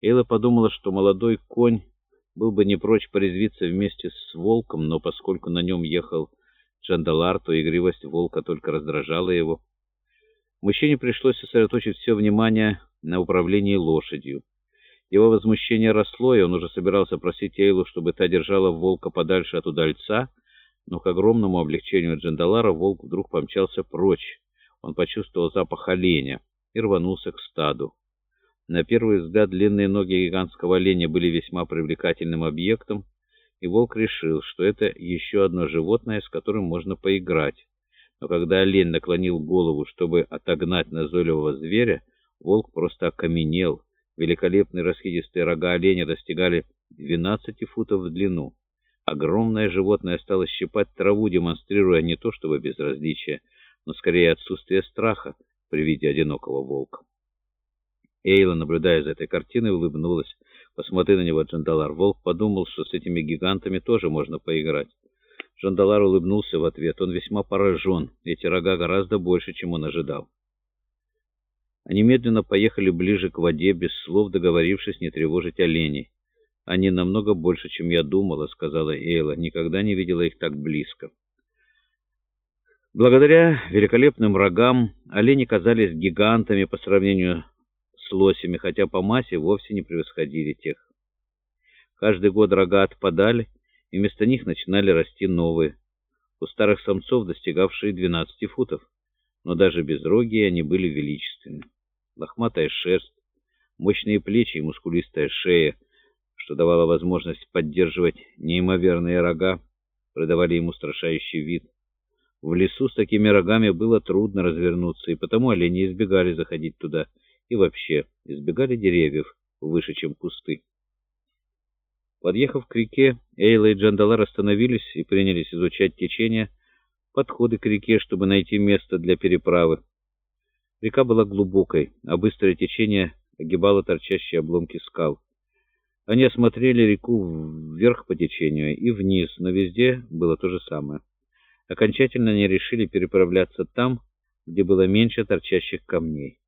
Эйла подумала, что молодой конь был бы не прочь порезвиться вместе с волком, но поскольку на нем ехал Джандалар, то игривость волка только раздражала его. Мужчине пришлось сосредоточить все внимание на управлении лошадью. Его возмущение росло, и он уже собирался просить Эйлу, чтобы та держала волка подальше от удальца, но к огромному облегчению Джандалара волк вдруг помчался прочь. Он почувствовал запах оленя и рванулся к стаду. На первый взгляд длинные ноги гигантского оленя были весьма привлекательным объектом, и волк решил, что это еще одно животное, с которым можно поиграть. Но когда олень наклонил голову, чтобы отогнать назойливого зверя, волк просто окаменел. Великолепные расхидистые рога оленя достигали 12 футов в длину. Огромное животное стало щипать траву, демонстрируя не то чтобы безразличие, но скорее отсутствие страха при виде одинокого волка. Эйла, наблюдая за этой картиной, улыбнулась. «Посмотри на него, Джандалар». Волк подумал, что с этими гигантами тоже можно поиграть. Джандалар улыбнулся в ответ. Он весьма поражен. Эти рога гораздо больше, чем он ожидал. Они медленно поехали ближе к воде, без слов договорившись не тревожить оленей. «Они намного больше, чем я думала», — сказала Эйла. «Никогда не видела их так близко». Благодаря великолепным рогам олени казались гигантами по сравнению с лосями, хотя по массе вовсе не превосходили тех. Каждый год рога отпадали, и вместо них начинали расти новые, у старых самцов достигавшие 12 футов, но даже без роги они были величественны. Лохматая шерсть, мощные плечи и мускулистая шея, что давало возможность поддерживать неимоверные рога, придавали ему устрашающий вид. В лесу с такими рогами было трудно развернуться, и потому олени избегали заходить туда, и вообще избегали деревьев выше, чем кусты. Подъехав к реке, Эйла и Джандалар остановились и принялись изучать течение, подходы к реке, чтобы найти место для переправы. Река была глубокой, а быстрое течение огибало торчащие обломки скал. Они осмотрели реку вверх по течению и вниз, но везде было то же самое. Окончательно они решили переправляться там, где было меньше торчащих камней.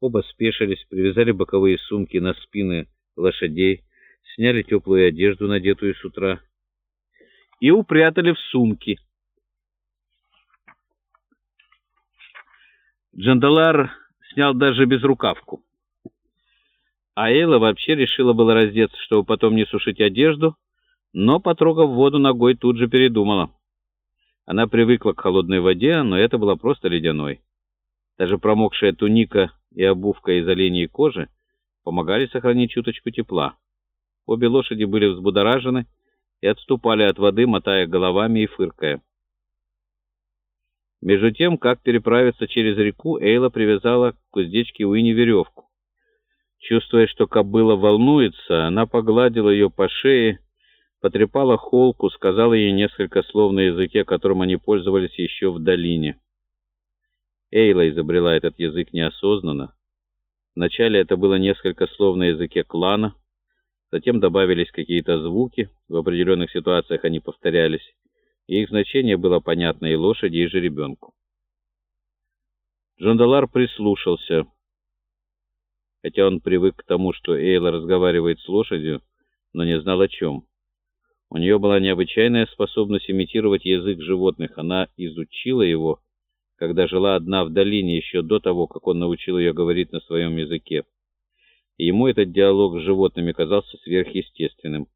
Оба спешились, привязали боковые сумки на спины лошадей, сняли теплую одежду, надетую с утра, и упрятали в сумки. Джандалар снял даже безрукавку. А Эйла вообще решила было раздеться, чтобы потом не сушить одежду, но, потрогав воду ногой, тут же передумала. Она привыкла к холодной воде, но это была просто ледяной. Даже промокшая туника и обувка из оленей кожи помогали сохранить чуточку тепла. Обе лошади были взбудоражены и отступали от воды, мотая головами и фыркая. Между тем, как переправиться через реку, Эйла привязала к уздечке Уинни веревку. Чувствуя, что кобыла волнуется, она погладила ее по шее, потрепала холку, сказала ей несколько слов на языке, которым они пользовались еще в долине. Эйла изобрела этот язык неосознанно. Вначале это было несколько слов на языке клана, затем добавились какие-то звуки, в определенных ситуациях они повторялись, и их значение было понятно и лошади, и жеребенку. Джандалар прислушался. Хотя он привык к тому, что Эйла разговаривает с лошадью, но не знал о чем. У нее была необычайная способность имитировать язык животных. Она изучила его, когда жила одна в долине, еще до того, как он научил ее говорить на своем языке. И ему этот диалог с животными казался сверхъестественным.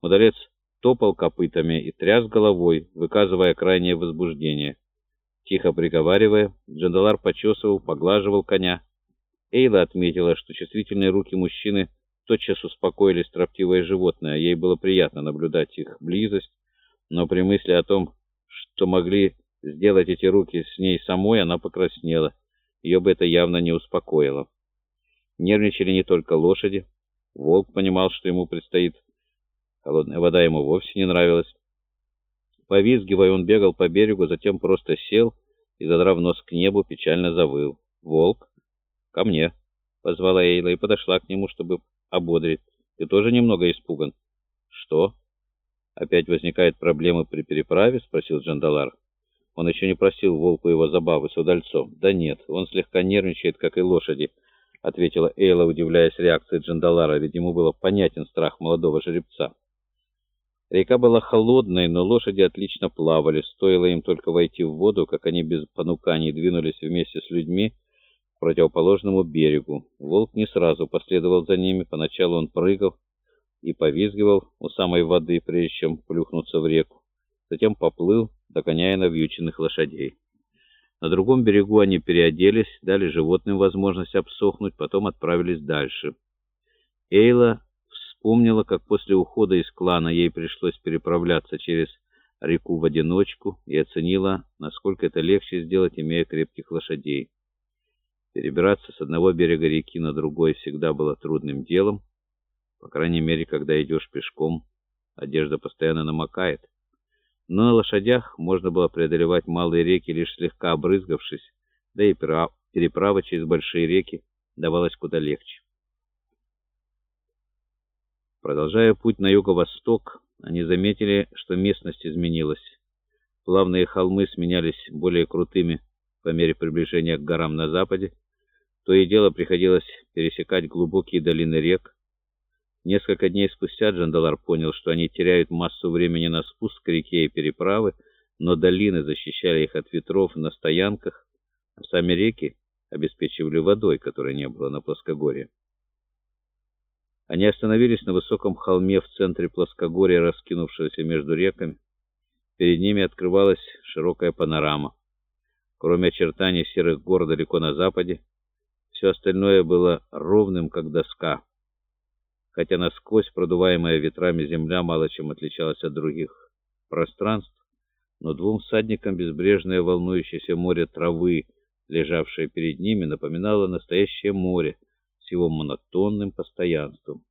Удалец топал копытами и тряс головой, выказывая крайнее возбуждение. Тихо приговаривая, Джандалар почесывал, поглаживал коня. Эйла отметила, что чувствительные руки мужчины тотчас успокоили строптивое животное. Ей было приятно наблюдать их близость, но при мысли о том, что могли сделать эти руки с ней самой, она покраснела. Ее бы это явно не успокоило. Нервничали не только лошади. Волк понимал, что ему предстоит. Холодная вода ему вовсе не нравилась. Повизгивая, он бегал по берегу, затем просто сел и, задрав нос к небу, печально завыл. «Волк, ко мне!» — позвала Эйла и подошла к нему, чтобы ободрить. «Ты тоже немного испуган?» «Что?» «Опять возникают проблемы при переправе?» — спросил Джандалар. Он еще не просил волку его забавы с удальцом. «Да нет, он слегка нервничает, как и лошади». — ответила Эйла, удивляясь реакции Джандалара, ведь ему был понятен страх молодого жеребца. Река была холодной, но лошади отлично плавали. Стоило им только войти в воду, как они без понуканий двинулись вместе с людьми к противоположному берегу. Волк не сразу последовал за ними. Поначалу он прыгал и повизгивал у самой воды, прежде чем плюхнуться в реку. Затем поплыл, догоняя навьюченных лошадей. На другом берегу они переоделись, дали животным возможность обсохнуть, потом отправились дальше. Эйла вспомнила, как после ухода из клана ей пришлось переправляться через реку в одиночку, и оценила, насколько это легче сделать, имея крепких лошадей. Перебираться с одного берега реки на другой всегда было трудным делом, по крайней мере, когда идешь пешком, одежда постоянно намокает. Но на лошадях можно было преодолевать малые реки, лишь слегка обрызгавшись, да и переправа через большие реки давалась куда легче. Продолжая путь на юго-восток, они заметили, что местность изменилась. Плавные холмы сменялись более крутыми по мере приближения к горам на западе. То и дело приходилось пересекать глубокие долины рек, Несколько дней спустя Джандалар понял, что они теряют массу времени на спуск к реке и переправы, но долины защищали их от ветров на стоянках, а сами реки обеспечивали водой, которой не было на плоскогорье. Они остановились на высоком холме в центре плоскогорья, раскинувшегося между реками. Перед ними открывалась широкая панорама. Кроме очертаний серых гор далеко на западе, все остальное было ровным, как доска хотя насквозь продуваемая ветрами земля мало чем отличалась от других пространств, но двум всадникам безбрежное волнующееся море травы, лежавшее перед ними, напоминало настоящее море с его монотонным постоянством.